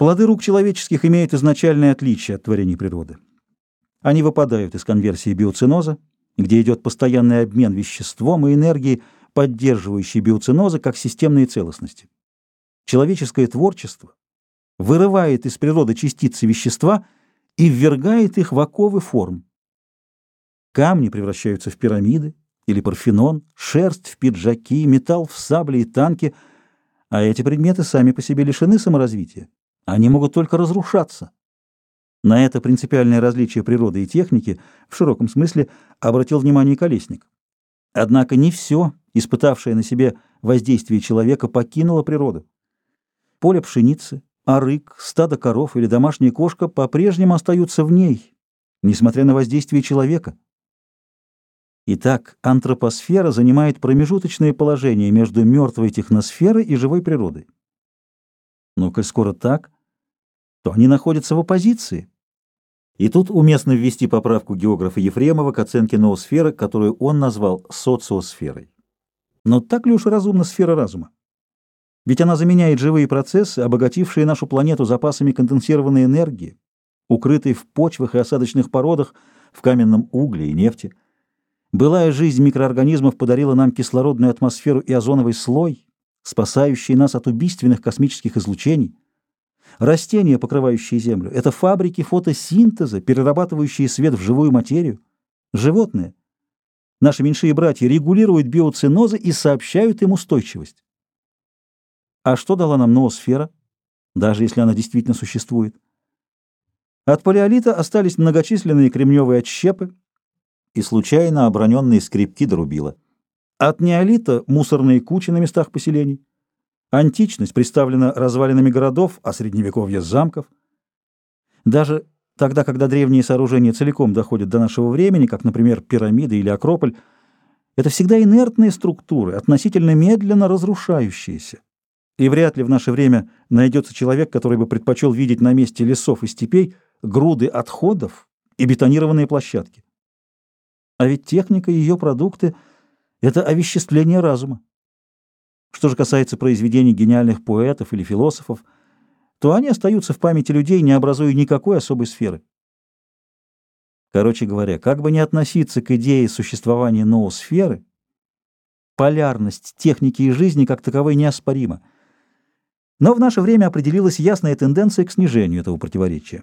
Плоды рук человеческих имеют изначальное отличие от творений природы. Они выпадают из конверсии биоциноза, где идет постоянный обмен веществом и энергией, поддерживающей биоцинозы как системные целостности. Человеческое творчество вырывает из природы частицы вещества и ввергает их в оковы форм. Камни превращаются в пирамиды или парфенон, шерсть в пиджаки, металл в сабли и танки, а эти предметы сами по себе лишены саморазвития. Они могут только разрушаться. На это принципиальное различие природы и техники в широком смысле обратил внимание Колесник. Однако не все, испытавшее на себе воздействие человека, покинуло природу. Поле пшеницы, арык, стадо коров или домашняя кошка по-прежнему остаются в ней, несмотря на воздействие человека. Итак, антропосфера занимает промежуточное положение между мертвой техносферой и живой природой. Но коль скоро так, то они находятся в оппозиции. И тут уместно ввести поправку географа Ефремова к оценке ноосферы, которую он назвал социосферой. Но так ли уж разумна сфера разума? Ведь она заменяет живые процессы, обогатившие нашу планету запасами конденсированной энергии, укрытой в почвах и осадочных породах, в каменном угле и нефти. Былая жизнь микроорганизмов подарила нам кислородную атмосферу и озоновый слой, спасающий нас от убийственных космических излучений. Растения, покрывающие Землю, — это фабрики фотосинтеза, перерабатывающие свет в живую материю. Животные. Наши меньшие братья регулируют биоцинозы и сообщают им устойчивость. А что дала нам ноосфера, даже если она действительно существует? От палеолита остались многочисленные кремневые отщепы и случайно оброненные скрипки дорубила. От неолита — мусорные кучи на местах поселений. Античность представлена развалинами городов, а средневековье — замков. Даже тогда, когда древние сооружения целиком доходят до нашего времени, как, например, пирамиды или Акрополь, это всегда инертные структуры, относительно медленно разрушающиеся. И вряд ли в наше время найдется человек, который бы предпочел видеть на месте лесов и степей груды отходов и бетонированные площадки. А ведь техника и ее продукты — это овеществление разума. Что же касается произведений гениальных поэтов или философов, то они остаются в памяти людей, не образуя никакой особой сферы. Короче говоря, как бы ни относиться к идее существования ноосферы, полярность техники и жизни как таковой неоспорима. Но в наше время определилась ясная тенденция к снижению этого противоречия.